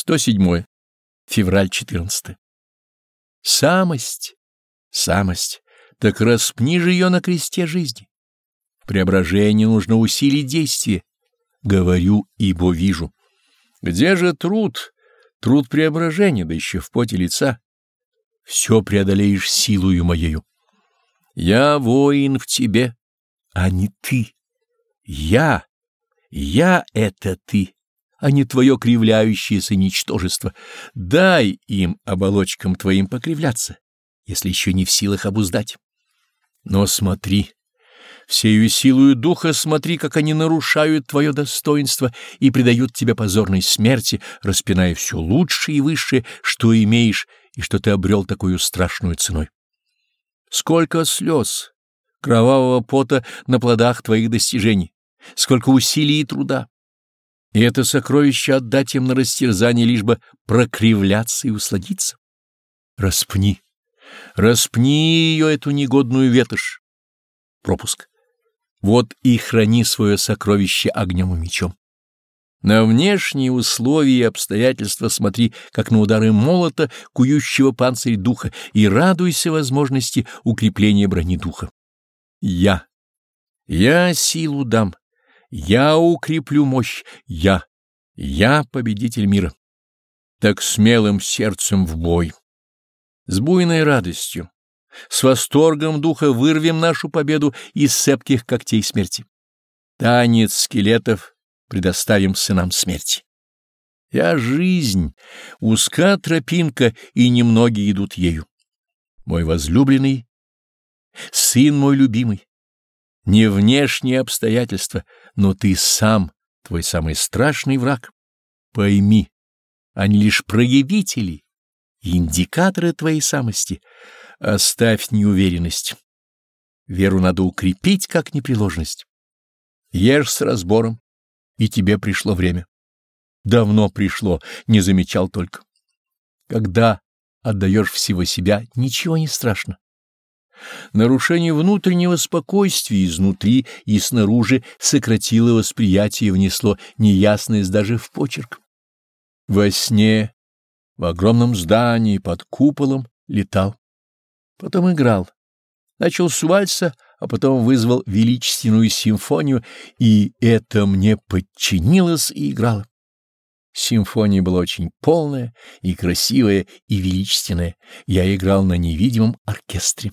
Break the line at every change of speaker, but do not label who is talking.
107. Февраль 14. Самость, самость, так распни же ее на кресте жизни. В преображении нужно усилить действие. Говорю, ибо вижу. Где же труд? Труд преображения, да еще в поте лица. Все преодолеешь силою моею. Я воин в тебе, а не ты. Я, я — это ты а не твое кривляющееся ничтожество. Дай им, оболочкам твоим, покривляться, если еще не в силах обуздать. Но смотри, всею силою духа смотри, как они нарушают твое достоинство и предают тебя позорной смерти, распиная все лучшее и высшее, что имеешь и что ты обрел такую страшную ценой. Сколько слез, кровавого пота на плодах твоих достижений, сколько усилий и труда. И это сокровище отдать им на растерзание, лишь бы прокривляться и усладиться. Распни, распни ее, эту негодную ветошь. Пропуск. Вот и храни свое сокровище огнем и мечом. На внешние условия и обстоятельства смотри, как на удары молота, кующего панцирь духа, и радуйся возможности укрепления брони духа. Я, я силу дам, я укреплю мощь, я, я победитель мира. Так смелым сердцем в бой. С буйной радостью, с восторгом духа вырвем нашу победу из цепких когтей смерти. Танец скелетов предоставим сынам смерти. Я жизнь, узка тропинка, и немногие идут ею. Мой возлюбленный, сын мой любимый, не внешние обстоятельства, но ты сам, твой самый страшный враг. Пойми, они лишь проявители, индикаторы твоей самости. Оставь неуверенность. Веру надо укрепить как непреложность. Ешь с разбором, и тебе пришло время. Давно пришло, не замечал только. Когда отдаешь всего себя, ничего не страшно. Нарушение внутреннего спокойствия изнутри и снаружи сократило восприятие и внесло неясность даже в почерк. Во сне, в огромном здании, под куполом летал. Потом играл. Начал с вальса, а потом вызвал величественную симфонию, и это мне подчинилось и играло. Симфония была очень полная и красивая и величественная. Я играл на невидимом оркестре.